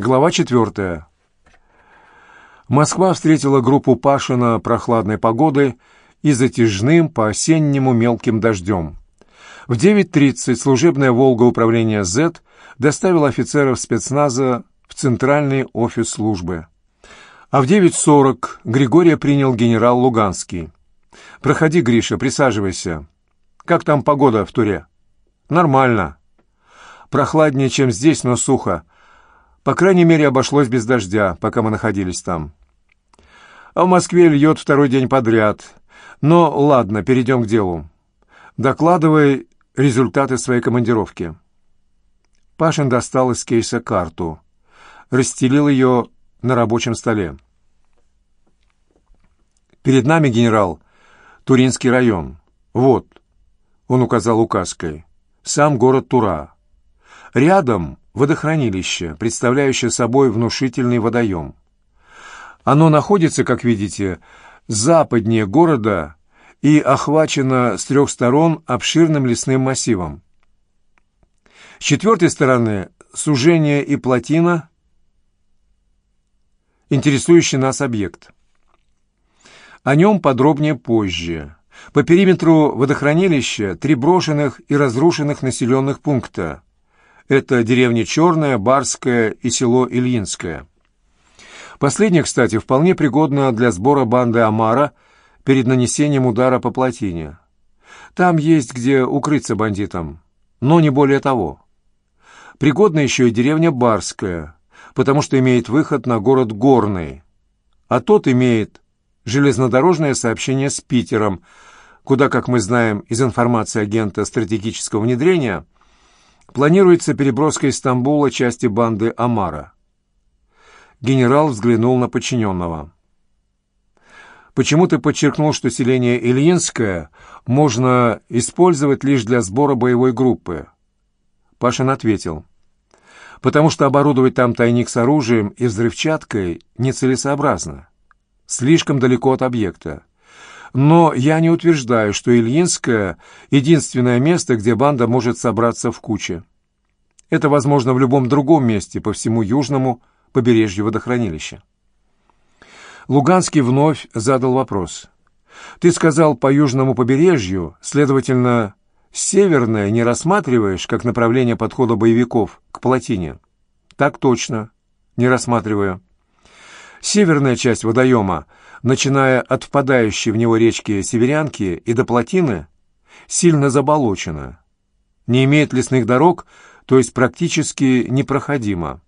Глава четвертая. Москва встретила группу Пашина прохладной погодой и затяжным по-осеннему мелким дождем. В 9.30 служебная «Волга» управления «З» доставила офицеров спецназа в центральный офис службы. А в 9.40 Григория принял генерал Луганский. «Проходи, Гриша, присаживайся. Как там погода в Туре?» «Нормально. Прохладнее, чем здесь, но сухо. По крайней мере, обошлось без дождя, пока мы находились там. А в Москве льет второй день подряд. Но ладно, перейдем к делу. Докладывай результаты своей командировки». Пашин достал из кейса карту, расстелил ее на рабочем столе. «Перед нами, генерал, Туринский район. Вот», — он указал указкой, — «сам город Тура. Рядом водохранилище, представляющее собой внушительный водоем. Оно находится, как видите, западнее города и охвачено с трех сторон обширным лесным массивом. С четвертой стороны сужение и плотина, интересующий нас объект. О нем подробнее позже. По периметру водохранилища три брошенных и разрушенных населенных пункта. Это деревня Черная, Барская и село Ильинское. Последнее, кстати, вполне пригодно для сбора банды Амара перед нанесением удара по плотине. Там есть где укрыться бандитам, но не более того. Пригодна еще и деревня Барская, потому что имеет выход на город Горный, а тот имеет железнодорожное сообщение с Питером, куда, как мы знаем из информации агента стратегического внедрения, планируется переброска из Стамбула части банды Амара. Генерал взглянул на подчиненного. «Почему ты подчеркнул, что селение Ильинское можно использовать лишь для сбора боевой группы?» Пашин ответил. «Потому что оборудовать там тайник с оружием и взрывчаткой нецелесообразно. Слишком далеко от объекта. Но я не утверждаю, что Ильинское — единственное место, где банда может собраться в куче. Это возможно в любом другом месте по всему южному побережью водохранилища. Луганский вновь задал вопрос. «Ты сказал по южному побережью, следовательно, Северное не рассматриваешь как направление подхода боевиков к плотине? Так точно, не рассматриваю. Северная часть водоема, начиная от впадающей в него речки Северянки и до плотины, сильно заболочена. Не имеет лесных дорог, то есть практически непроходима.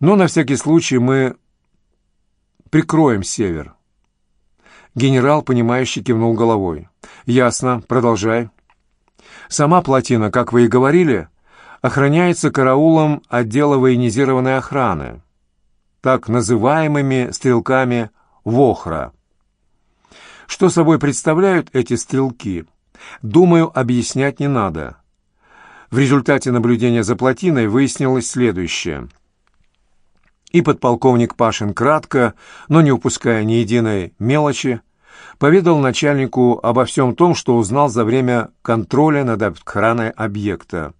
Но на всякий случай мы прикроем север. Генерал, понимающий, кивнул головой. «Ясно. Продолжай». Сама плотина, как вы и говорили, охраняется караулом отдела военизированной охраны, так называемыми стрелками ВОХРа. Что собой представляют эти стрелки, думаю, объяснять не надо. В результате наблюдения за плотиной выяснилось следующее. И подполковник Пашин кратко, но не упуская ни единой мелочи, поведал начальнику обо всем том, что узнал за время контроля над охраной объекта,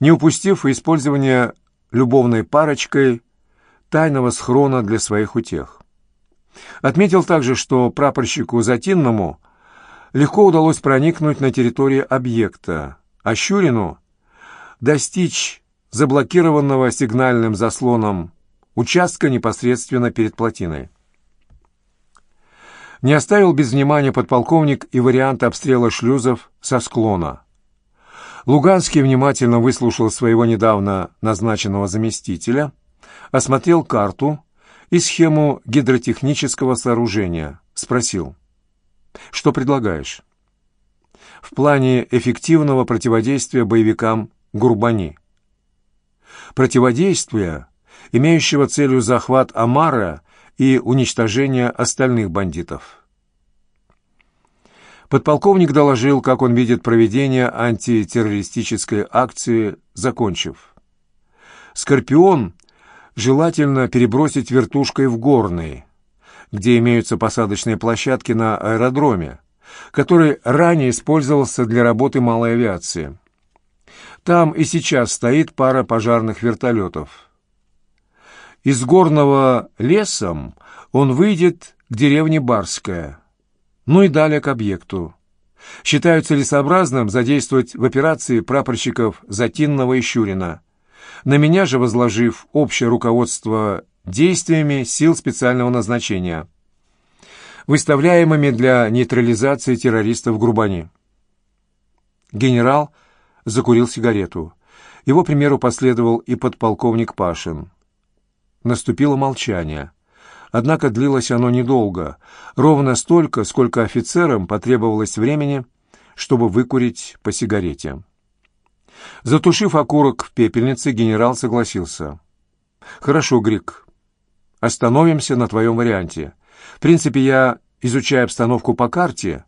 не упустив использования любовной парочкой тайного схрона для своих утех. Отметил также, что прапорщику Затинному легко удалось проникнуть на территорию объекта, а Щурину достичь заблокированного сигнальным заслоном участка непосредственно перед плотиной. Не оставил без внимания подполковник и варианты обстрела шлюзов со склона. Луганский внимательно выслушал своего недавно назначенного заместителя, осмотрел карту и схему гидротехнического сооружения, спросил, «Что предлагаешь?» «В плане эффективного противодействия боевикам Гурбани». «Противодействия, имеющего целью захват Амара и уничтожения остальных бандитов. Подполковник доложил, как он видит проведение антитеррористической акции, закончив. «Скорпион» желательно перебросить вертушкой в Горный, где имеются посадочные площадки на аэродроме, который ранее использовался для работы малой авиации. Там и сейчас стоит пара пожарных вертолетов. Из горного лесом он выйдет к деревне Барская, ну и далее к объекту. Считаю целесообразным задействовать в операции прапорщиков Затинного и Щурина, на меня же возложив общее руководство действиями сил специального назначения, выставляемыми для нейтрализации террористов Грубани. Генерал закурил сигарету. Его примеру последовал и подполковник Пашин. Наступило молчание. Однако длилось оно недолго, ровно столько, сколько офицерам потребовалось времени, чтобы выкурить по сигарете. Затушив окурок в пепельнице, генерал согласился. «Хорошо, Грик. Остановимся на твоем варианте. В принципе, я, изучая обстановку по карте,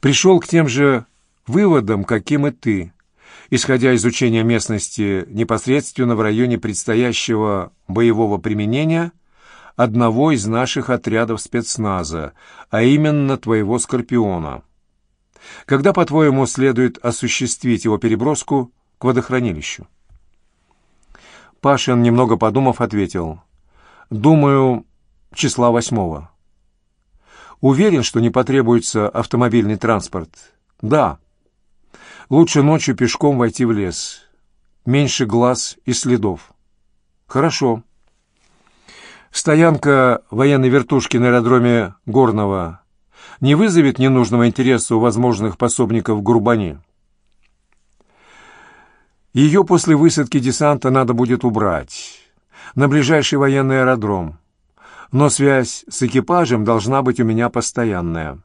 пришел к тем же выводам, каким и ты, исходя из изучения местности непосредственно в районе предстоящего боевого применения одного из наших отрядов спецназа, а именно твоего «Скорпиона». Когда, по-твоему, следует осуществить его переброску к водохранилищу? Пашин, немного подумав, ответил. «Думаю, числа восьмого». «Уверен, что не потребуется автомобильный транспорт?» «Да». «Лучше ночью пешком войти в лес. Меньше глаз и следов». «Хорошо». «Стоянка военной вертушки на аэродроме Горного не вызовет ненужного интереса у возможных пособников Гурбани?» Ее после высадки десанта надо будет убрать на ближайший военный аэродром. Но связь с экипажем должна быть у меня постоянная.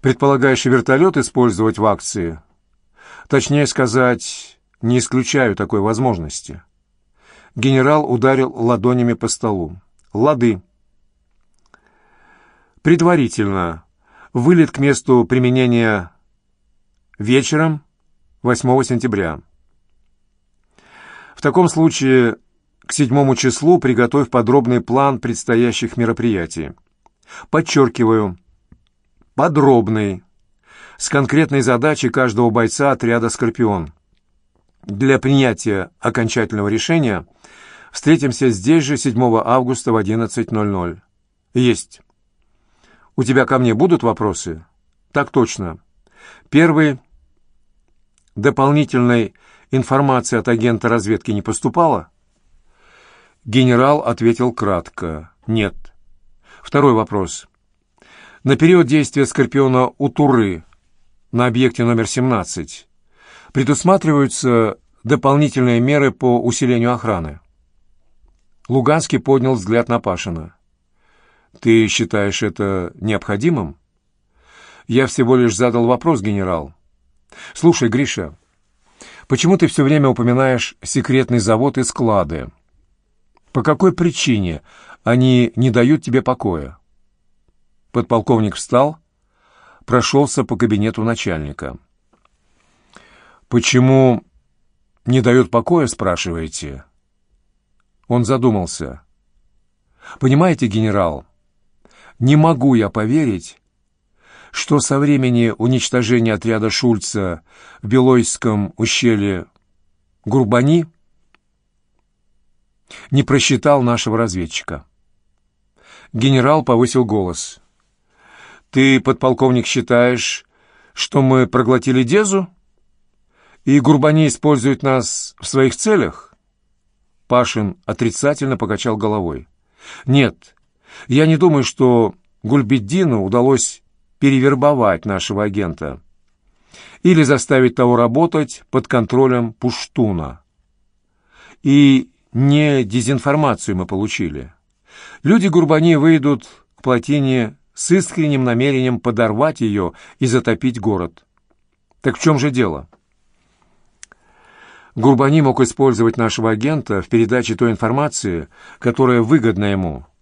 Предполагаешь вертолет использовать в акции? Точнее сказать, не исключаю такой возможности. Генерал ударил ладонями по столу. Лады. Предварительно. Вылет к месту применения вечером 8 сентября. В таком случае к седьмому числу приготовь подробный план предстоящих мероприятий. Подчеркиваю, подробный, с конкретной задачей каждого бойца отряда «Скорпион». Для принятия окончательного решения встретимся здесь же 7 августа в 11.00. Есть. У тебя ко мне будут вопросы? Так точно. Первый. Дополнительной Информация от агента разведки не поступала? Генерал ответил кратко. Нет. Второй вопрос. На период действия «Скорпиона» у Туры на объекте номер 17 предусматриваются дополнительные меры по усилению охраны. Луганский поднял взгляд на Пашина. «Ты считаешь это необходимым?» «Я всего лишь задал вопрос, генерал. Слушай, Гриша, Почему ты все время упоминаешь секретный завод и склады? По какой причине они не дают тебе покоя?» Подполковник встал, прошелся по кабинету начальника. «Почему не дают покоя?» — спрашиваете. Он задумался. «Понимаете, генерал, не могу я поверить, что со времени уничтожения отряда Шульца в Белойском ущелье Гурбани не просчитал нашего разведчика. Генерал повысил голос. «Ты, подполковник, считаешь, что мы проглотили Дезу? И Гурбани использует нас в своих целях?» Пашин отрицательно покачал головой. «Нет, я не думаю, что Гульбеддину удалось перевербовать нашего агента или заставить того работать под контролем Пуштуна. И не дезинформацию мы получили. Люди Гурбани выйдут к плотине с искренним намерением подорвать ее и затопить город. Так в чем же дело? Гурбани мог использовать нашего агента в передаче той информации, которая выгодна ему –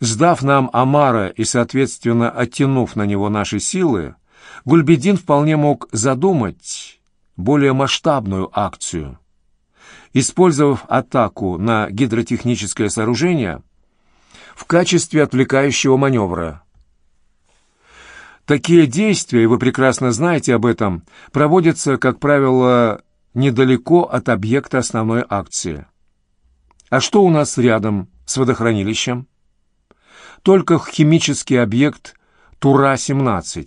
Сдав нам Амара и, соответственно, оттянув на него наши силы, Гульбедин вполне мог задумать более масштабную акцию. Использовав атаку на гидротехническое сооружение в качестве отвлекающего маневра. Такие действия, вы прекрасно знаете об этом, проводятся, как правило, недалеко от объекта основной акции. А что у нас рядом с водохранилищем? Только химический объект Тура-17.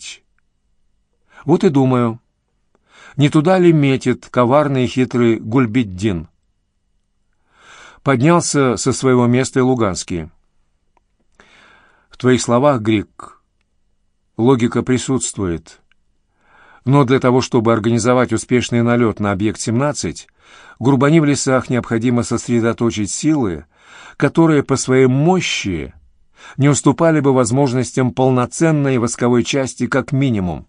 Вот и думаю, не туда ли метит коварный и хитрый Гульбиддин? Поднялся со своего места и Луганский. В твоих словах, Грик, логика присутствует. Но для того, чтобы организовать успешный налет на объект 17, Гурбани в лесах необходимо сосредоточить силы, которые по своей мощи не уступали бы возможностям полноценной восковой части как минимум.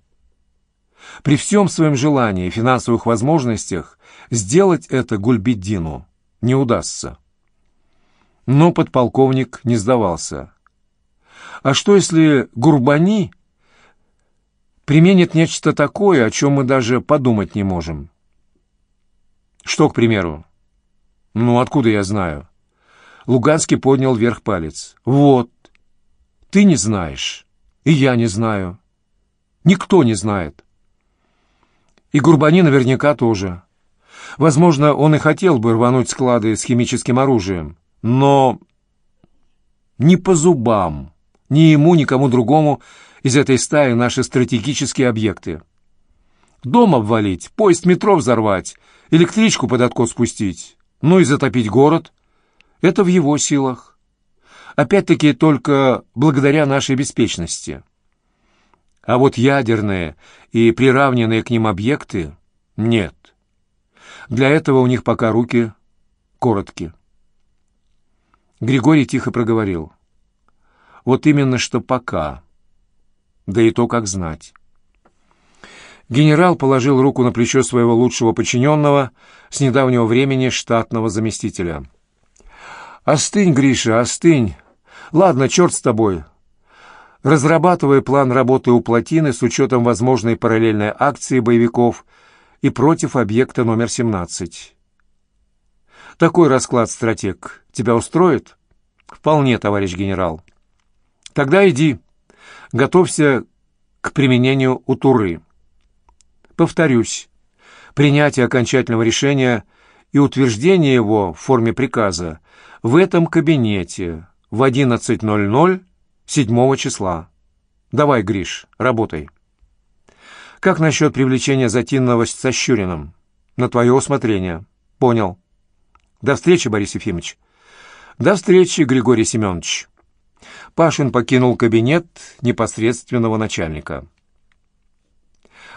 При всем своем желании и финансовых возможностях сделать это Гульбиддину не удастся. Но подполковник не сдавался. А что если Гурбани применит нечто такое, о чем мы даже подумать не можем? Что, к примеру? Ну, откуда я знаю? Луганский поднял вверх палец. Вот. Ты не знаешь. И я не знаю. Никто не знает. И Гурбани наверняка тоже. Возможно, он и хотел бы рвануть склады с химическим оружием, но не по зубам, ни ему, ни кому другому из этой стаи наши стратегические объекты. Дом обвалить, поезд метро взорвать, электричку под откос спустить, ну и затопить город — это в его силах. Опять-таки только благодаря нашей беспечности. А вот ядерные и приравненные к ним объекты — нет. Для этого у них пока руки короткие. Григорий тихо проговорил. Вот именно что пока. Да и то, как знать. Генерал положил руку на плечо своего лучшего подчиненного с недавнего времени штатного заместителя. «Остынь, Гриша, остынь. Ладно, черт с тобой разрабатывая план работы у плотины с учетом возможной параллельной акции боевиков и против объекта номер 17. Такой расклад, стратег, тебя устроит? Вполне, товарищ генерал. Тогда иди, готовься к применению у Туры. Повторюсь, принятие окончательного решения и утверждение его в форме приказа в этом кабинете в 11.00 седьмого числа. Давай, Гриш, работай. Как насчет привлечения Затинного с Сощуриным? На твое усмотрение. Понял. До встречи, Борис Ефимович. До встречи, Григорий Семенович. Пашин покинул кабинет непосредственного начальника.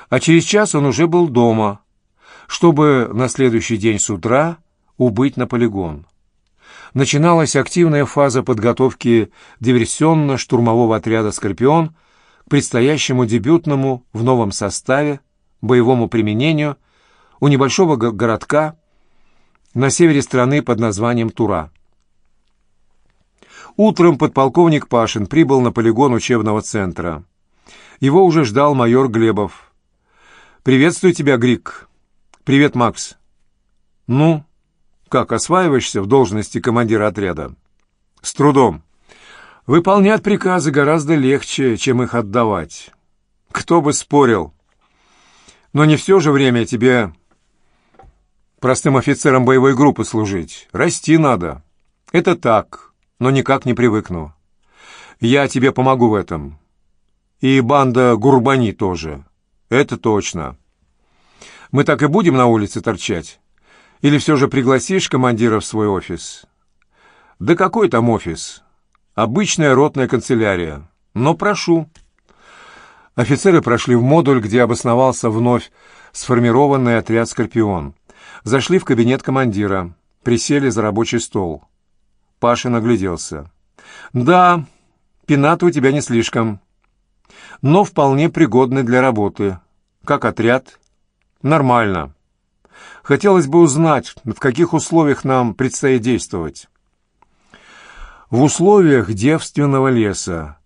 А через час он уже был дома, чтобы на следующий день с утра убыть на полигон начиналась активная фаза подготовки диверсионно-штурмового отряда «Скорпион» к предстоящему дебютному в новом составе боевому применению у небольшого городка на севере страны под названием Тура. Утром подполковник Пашин прибыл на полигон учебного центра. Его уже ждал майор Глебов. «Приветствую тебя, Грик». «Привет, Макс». «Ну, как осваиваешься в должности командира отряда? С трудом. Выполнять приказы гораздо легче, чем их отдавать. Кто бы спорил. Но не все же время тебе простым офицером боевой группы служить. Расти надо. Это так, но никак не привыкну. Я тебе помогу в этом. И банда Гурбани тоже. Это точно. Мы так и будем на улице торчать? Или все же пригласишь командира в свой офис? Да какой там офис? Обычная ротная канцелярия. Но прошу. Офицеры прошли в модуль, где обосновался вновь сформированный отряд «Скорпион». Зашли в кабинет командира, присели за рабочий стол. Паша нагляделся. «Да, пинаты у тебя не слишком, но вполне пригодны для работы. Как отряд?» «Нормально. Хотелось бы узнать, в каких условиях нам предстоит действовать. В условиях девственного леса,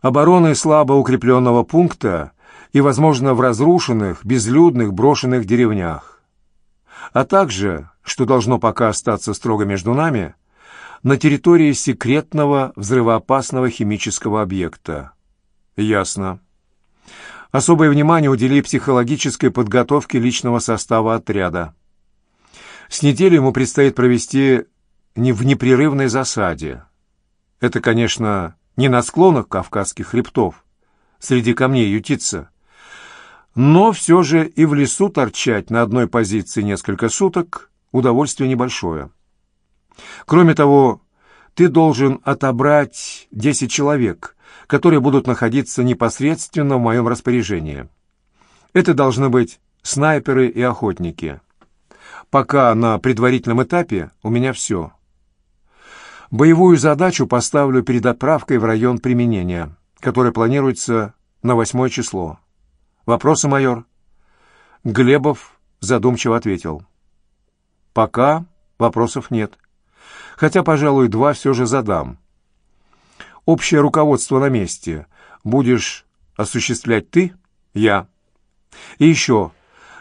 обороны слабо укрепленного пункта и, возможно, в разрушенных, безлюдных, брошенных деревнях. А также, что должно пока остаться строго между нами, на территории секретного взрывоопасного химического объекта. Ясно. Особое внимание удели психологической подготовке личного состава отряда. С неделю ему предстоит провести не в непрерывной засаде. Это, конечно, не на склонах Кавказских хребтов, среди камней ютиться, но все же и в лесу торчать на одной позиции несколько суток – удовольствие небольшое. Кроме того, ты должен отобрать 10 человек, которые будут находиться непосредственно в моем распоряжении. Это должны быть снайперы и охотники. Пока на предварительном этапе у меня все. Боевую задачу поставлю перед отправкой в район применения, который планируется на восьмое число. Вопросы, майор? Глебов задумчиво ответил. Пока вопросов нет. Хотя, пожалуй, два все же задам. Общее руководство на месте. Будешь осуществлять ты? Я. И еще,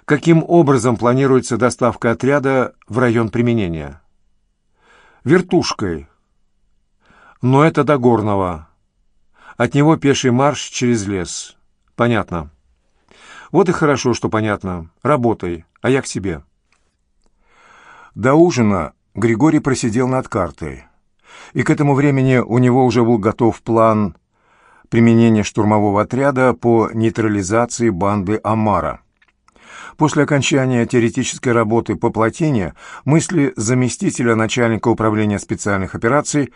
каким образом планируется доставка отряда в район применения? Вертушкой. Но это до Горного. От него пеший марш через лес. Понятно. Вот и хорошо, что понятно. Работай, а я к себе. До ужина Григорий просидел над картой. И к этому времени у него уже был готов план применения штурмового отряда по нейтрализации банды Амара. После окончания теоретической работы по плотине мысли заместителя начальника управления специальных операций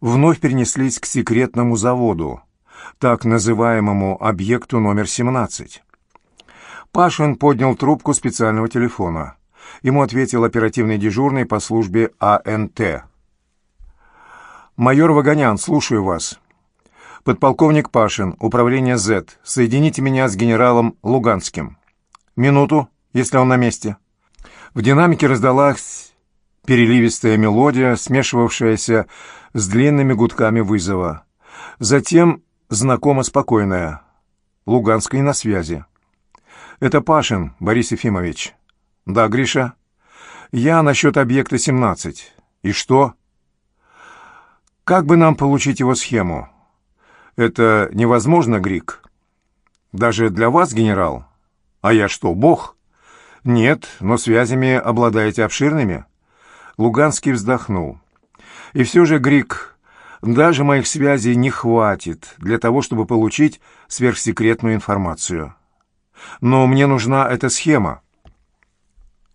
вновь перенеслись к секретному заводу, так называемому объекту номер 17. Пашин поднял трубку специального телефона. Ему ответил оперативный дежурный по службе АНТ. «Майор Вагонян, слушаю вас. Подполковник Пашин, управление Z. Соедините меня с генералом Луганским. Минуту, если он на месте». В динамике раздалась переливистая мелодия, смешивавшаяся с длинными гудками вызова. Затем знакомо спокойная. Луганский на связи. «Это Пашин, Борис Ефимович». «Да, Гриша?» «Я насчет объекта 17. И что?» «Как бы нам получить его схему?» «Это невозможно, Грик?» «Даже для вас, генерал?» «А я что, бог?» «Нет, но связями обладаете обширными». Луганский вздохнул. «И все же, Грик, даже моих связей не хватит для того, чтобы получить сверхсекретную информацию». Но мне нужна эта схема.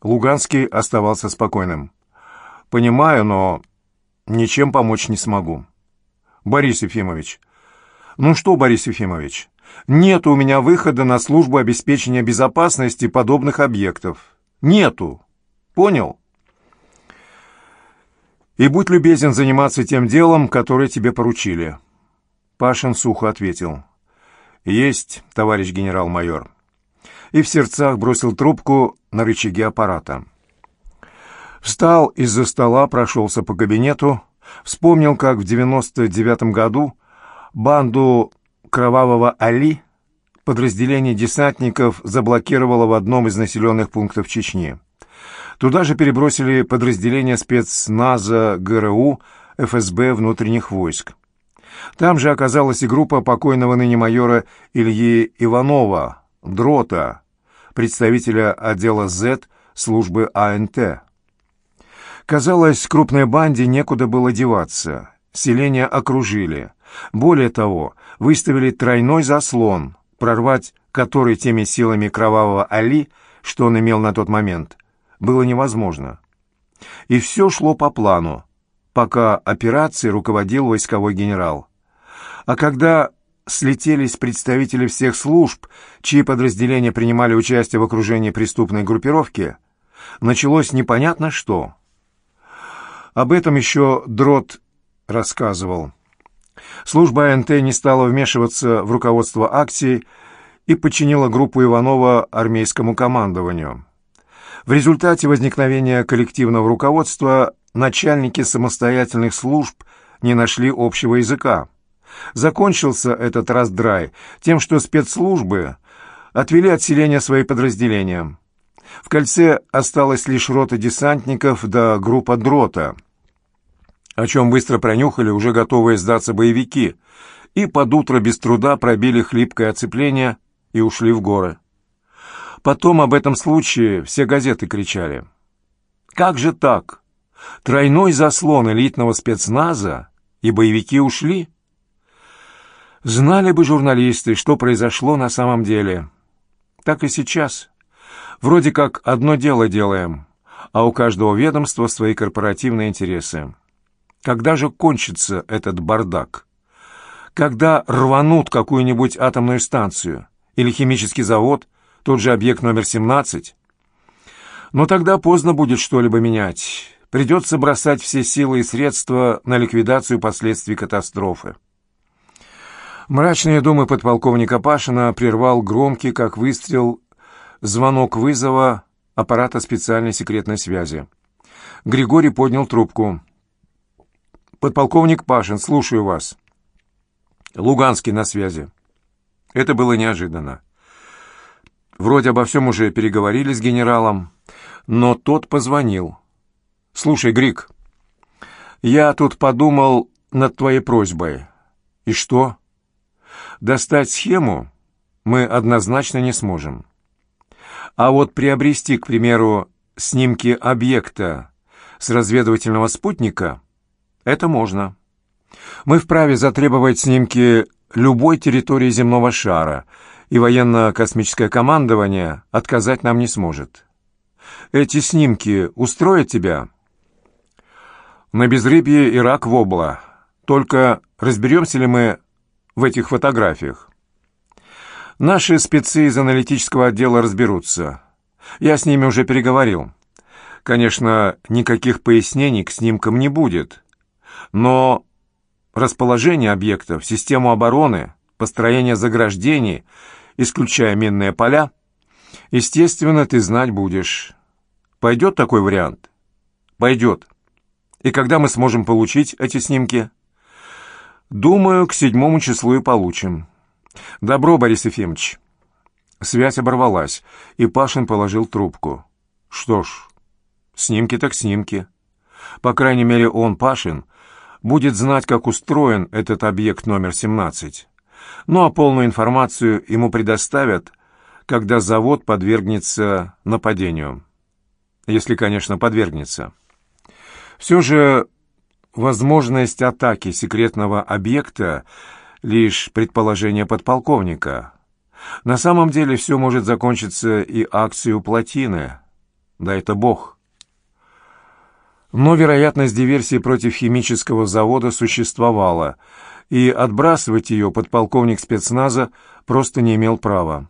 Луганский оставался спокойным. Понимаю, но ничем помочь не смогу. Борис Ефимович. Ну что, Борис Ефимович, нет у меня выхода на службу обеспечения безопасности подобных объектов. Нету. Понял? И будь любезен заниматься тем делом, которое тебе поручили. Пашин сухо ответил. Есть, товарищ генерал-майор и в сердцах бросил трубку на рычаги аппарата. Встал из-за стола, прошелся по кабинету, вспомнил, как в 99 году банду Кровавого Али подразделение десантников заблокировало в одном из населенных пунктов Чечни. Туда же перебросили подразделения спецназа ГРУ ФСБ внутренних войск. Там же оказалась и группа покойного ныне майора Ильи Иванова, Дрота, представителя отдела Z службы АНТ. Казалось, крупной банде некуда было деваться. Селение окружили. Более того, выставили тройной заслон, прорвать который теми силами кровавого Али, что он имел на тот момент, было невозможно. И все шло по плану, пока операцией руководил войсковой генерал. А когда слетелись представители всех служб, чьи подразделения принимали участие в окружении преступной группировки, началось непонятно что. Об этом еще Дрот рассказывал. Служба АНТ не стала вмешиваться в руководство акции и подчинила группу Иванова армейскому командованию. В результате возникновения коллективного руководства начальники самостоятельных служб не нашли общего языка. Закончился этот раздрай тем, что спецслужбы отвели отселение свои подразделения. В кольце осталась лишь рота десантников да группа дрота, о чем быстро пронюхали уже готовые сдаться боевики, и под утро без труда пробили хлипкое оцепление и ушли в горы. Потом об этом случае все газеты кричали. «Как же так? Тройной заслон элитного спецназа, и боевики ушли. Знали бы журналисты, что произошло на самом деле. Так и сейчас. Вроде как одно дело делаем, а у каждого ведомства свои корпоративные интересы. Когда же кончится этот бардак? Когда рванут какую-нибудь атомную станцию или химический завод, тот же объект номер 17? Но тогда поздно будет что-либо менять. Придется бросать все силы и средства на ликвидацию последствий катастрофы. Мрачные думы подполковника Пашина прервал громкий, как выстрел, звонок вызова аппарата специальной секретной связи. Григорий поднял трубку. «Подполковник Пашин, слушаю вас». «Луганский на связи». Это было неожиданно. Вроде обо всем уже переговорили с генералом, но тот позвонил. «Слушай, Грик, я тут подумал над твоей просьбой. И что? Достать схему мы однозначно не сможем. А вот приобрести, к примеру, снимки объекта с разведывательного спутника — это можно. Мы вправе затребовать снимки любой территории земного шара, и военно-космическое командование отказать нам не сможет. Эти снимки устроят тебя? На безрыбье и рак вобла. Только разберемся ли мы в этих фотографиях? Наши спецы из аналитического отдела разберутся. Я с ними уже переговорил. Конечно, никаких пояснений к снимкам не будет. Но расположение объектов, систему обороны, построение заграждений, исключая минные поля, естественно, ты знать будешь. Пойдет такой вариант? Пойдет. И когда мы сможем получить эти снимки? Думаю, к седьмому числу и получим. Добро, Борис Ефимович. Связь оборвалась, и Пашин положил трубку. Что ж, снимки так снимки. По крайней мере, он, Пашин, будет знать, как устроен этот объект номер 17. Ну а полную информацию ему предоставят, когда завод подвергнется нападению если, конечно, подвергнется. Все же возможность атаки секретного объекта — лишь предположение подполковника. На самом деле все может закончиться и акцию плотины. Да это бог. Но вероятность диверсии против химического завода существовала, и отбрасывать ее подполковник спецназа просто не имел права.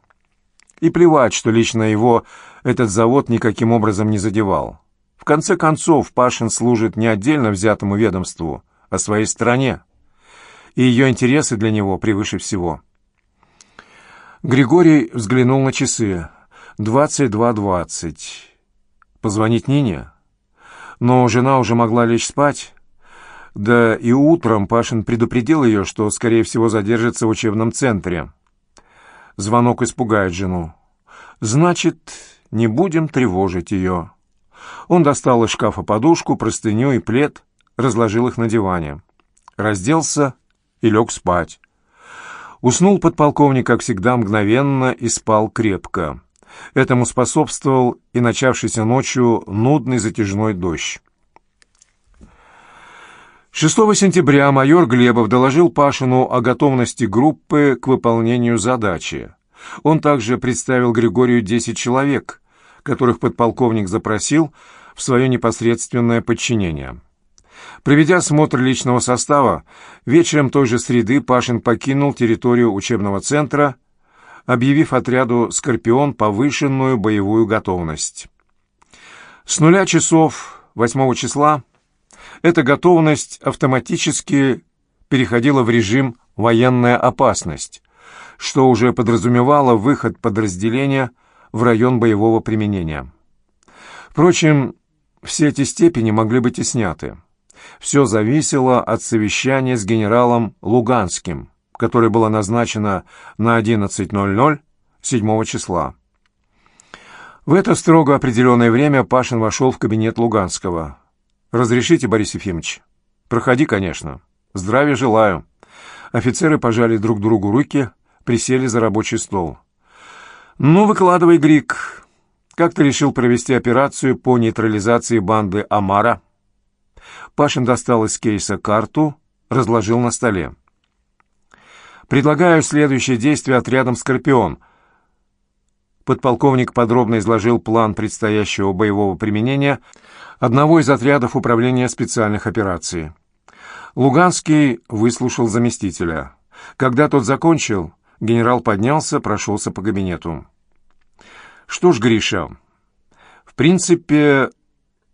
И плевать, что лично его этот завод никаким образом не задевал. Конце концов, Пашин служит не отдельно взятому ведомству, а своей стране. И ее интересы для него превыше всего. Григорий взглянул на часы. «Двадцать два двадцать. Позвонить Нине?» Но жена уже могла лечь спать. Да и утром Пашин предупредил ее, что, скорее всего, задержится в учебном центре. Звонок испугает жену. «Значит, не будем тревожить ее». Он достал из шкафа подушку, простыню и плед, разложил их на диване. Разделся и лег спать. Уснул подполковник, как всегда, мгновенно и спал крепко. Этому способствовал и начавшийся ночью нудный затяжной дождь. 6 сентября майор Глебов доложил Пашину о готовности группы к выполнению задачи. Он также представил Григорию 10 человек, которых подполковник запросил в свое непосредственное подчинение. Проведя осмотр личного состава, вечером той же среды Пашин покинул территорию учебного центра, объявив отряду «Скорпион» повышенную боевую готовность. С нуля часов 8 числа эта готовность автоматически переходила в режим «военная опасность», что уже подразумевало выход подразделения в район боевого применения. Впрочем, все эти степени могли быть и сняты. Все зависело от совещания с генералом Луганским, которое было назначено на 11.00 7 числа. В это строго определенное время Пашин вошел в кабинет Луганского. «Разрешите, Борис Ефимович?» «Проходи, конечно. Здравия желаю». Офицеры пожали друг другу руки, присели за рабочий стол. «Ну, выкладывай, Грик. Как ты решил провести операцию по нейтрализации банды Амара?» Пашин достал из кейса карту, разложил на столе. «Предлагаю следующее действие отрядом «Скорпион». Подполковник подробно изложил план предстоящего боевого применения одного из отрядов управления специальных операций. Луганский выслушал заместителя. Когда тот закончил, генерал поднялся, прошелся по кабинету. «Что ж, Гриша, в принципе,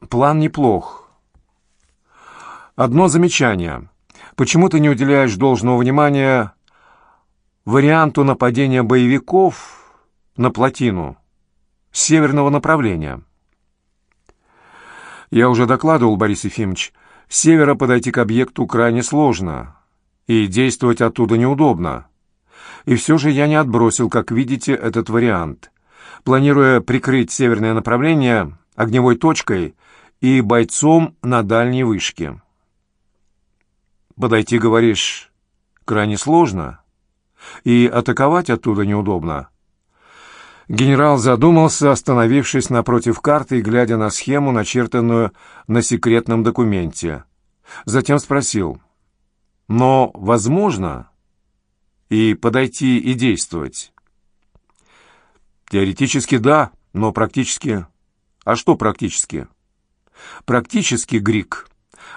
план неплох. Одно замечание. Почему ты не уделяешь должного внимания варианту нападения боевиков на плотину северного направления?» Я уже докладывал, Борис Ефимович, с севера подойти к объекту крайне сложно, и действовать оттуда неудобно. И все же я не отбросил, как видите, этот вариант, планируя прикрыть северное направление огневой точкой и бойцом на дальней вышке. Подойти, говоришь, крайне сложно, и атаковать оттуда неудобно. Генерал задумался, остановившись напротив карты и глядя на схему, начертанную на секретном документе. Затем спросил, «Но возможно и подойти и действовать?» «Теоретически да, но практически...» «А что практически?» «Практически, Грик.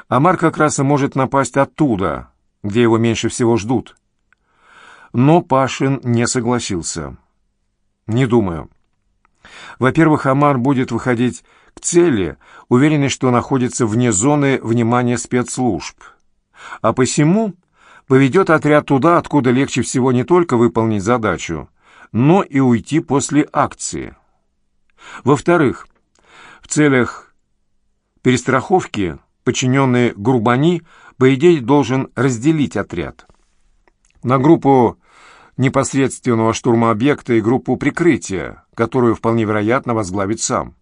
Амар как раз и может напасть оттуда, где его меньше всего ждут». Но Пашин не согласился. Не думаю. Во-первых, Амар будет выходить к цели, уверенный, что находится вне зоны внимания спецслужб. А посему поведет отряд туда, откуда легче всего не только выполнить задачу, но и уйти после акции. Во-вторых, в целях перестраховки подчиненный Грубани, по идее, должен разделить отряд. На группу непосредственного штурма объекта и группу прикрытия, которую вполне вероятно возглавит сам.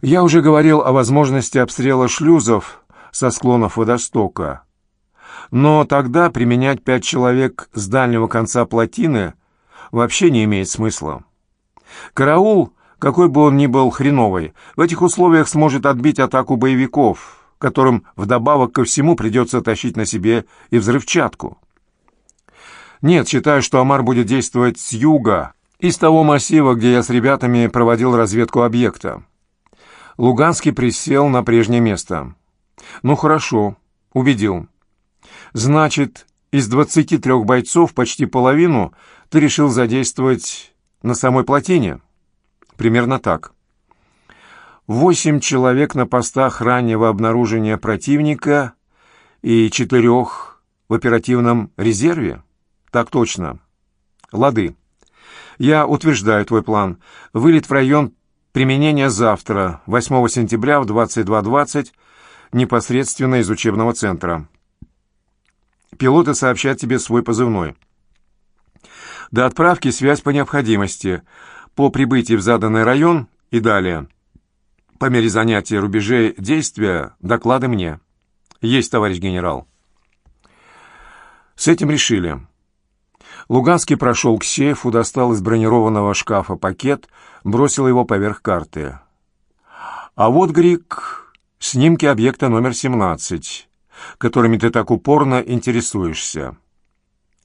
Я уже говорил о возможности обстрела шлюзов со склонов водостока. Но тогда применять пять человек с дальнего конца плотины вообще не имеет смысла. Караул, какой бы он ни был хреновый, в этих условиях сможет отбить атаку боевиков, которым вдобавок ко всему придется тащить на себе и взрывчатку. Нет, считаю, что Амар будет действовать с юга, из того массива, где я с ребятами проводил разведку объекта. Луганский присел на прежнее место. Ну хорошо, убедил. Значит, из двадцати трех бойцов почти половину ты решил задействовать на самой плотине? Примерно так. Восемь человек на постах раннего обнаружения противника и четырех в оперативном резерве? «Так точно. Лады. Я утверждаю твой план. Вылет в район применения завтра, 8 сентября в 22.20, непосредственно из учебного центра. Пилоты сообщат тебе свой позывной. До отправки связь по необходимости. По прибытии в заданный район и далее. По мере занятия рубежей действия доклады мне. Есть, товарищ генерал. С этим решили. Луганский прошел к сейфу, достал из бронированного шкафа пакет, бросил его поверх карты. «А вот, Грик, снимки объекта номер 17, которыми ты так упорно интересуешься.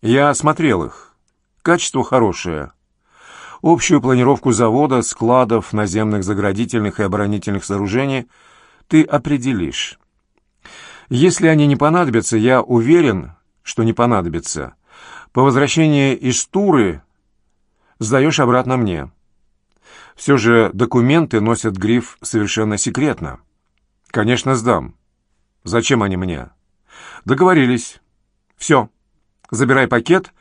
Я осмотрел их. Качество хорошее. Общую планировку завода, складов, наземных заградительных и оборонительных сооружений ты определишь. Если они не понадобятся, я уверен, что не понадобятся, по возвращении из Туры сдаешь обратно мне. Все же документы носят гриф «совершенно секретно». Конечно, сдам. Зачем они мне? Договорились. Все. Забирай пакет,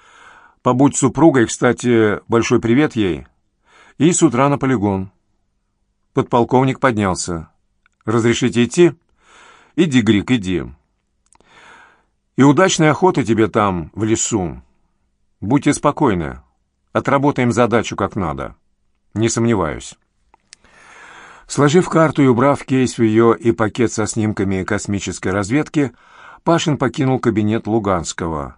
побудь супругой, кстати, большой привет ей, и с утра на полигон. Подполковник поднялся. «Разрешите идти?» «Иди, Грик, иди. И удачной охоты тебе там, в лесу. Будьте спокойны. Отработаем задачу как надо. Не сомневаюсь. Сложив карту и убрав кейс в ее и пакет со снимками космической разведки, Пашин покинул кабинет Луганского,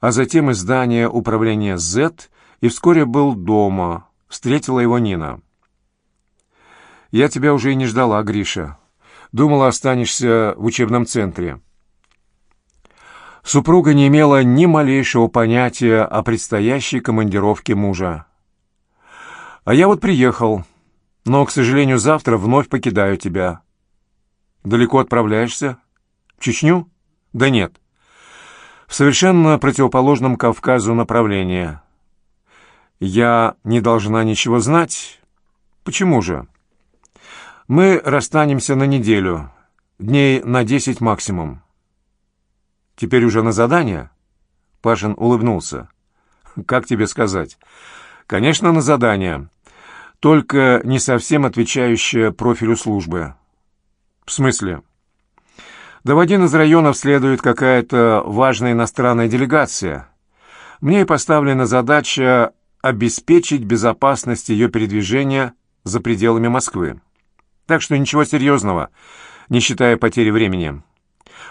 а затем и здание управления «З» и вскоре был дома. Встретила его Нина. «Я тебя уже и не ждала, Гриша. Думала, останешься в учебном центре. Супруга не имела ни малейшего понятия о предстоящей командировке мужа. «А я вот приехал, но, к сожалению, завтра вновь покидаю тебя». «Далеко отправляешься? В Чечню?» «Да нет. В совершенно противоположном Кавказу направлении. Я не должна ничего знать. Почему же?» «Мы расстанемся на неделю, дней на десять максимум». Теперь уже на задание?» Пашин улыбнулся. «Как тебе сказать?» «Конечно, на задание. Только не совсем отвечающее профилю службы». «В смысле?» «Да в один из районов следует какая-то важная иностранная делегация. Мне и поставлена задача обеспечить безопасность ее передвижения за пределами Москвы. Так что ничего серьезного, не считая потери времени».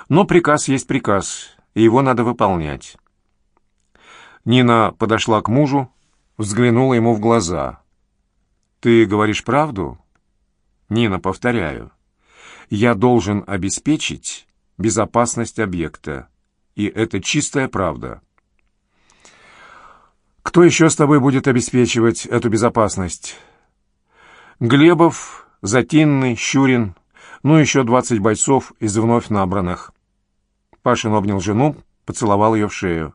Но приказ есть приказ, и его надо выполнять. Нина подошла к мужу, взглянула ему в глаза. «Ты говоришь правду?» «Нина, повторяю, я должен обеспечить безопасность объекта, и это чистая правда». «Кто еще с тобой будет обеспечивать эту безопасность?» «Глебов, Затинный, Щурин, ну еще двадцать бойцов из вновь набранных». Пашин обнял жену, поцеловал ее в шею.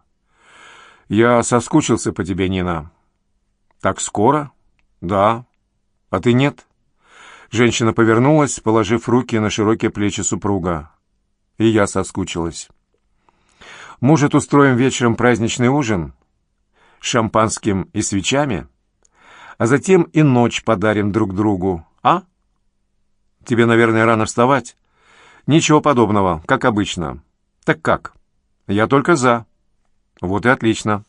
«Я соскучился по тебе, Нина». «Так скоро?» «Да. А ты нет?» Женщина повернулась, положив руки на широкие плечи супруга. И я соскучилась. «Может, устроим вечером праздничный ужин? Шампанским и свечами? А затем и ночь подарим друг другу, а? Тебе, наверное, рано вставать?» «Ничего подобного, как обычно». «Так как?» «Я только за». «Вот и отлично».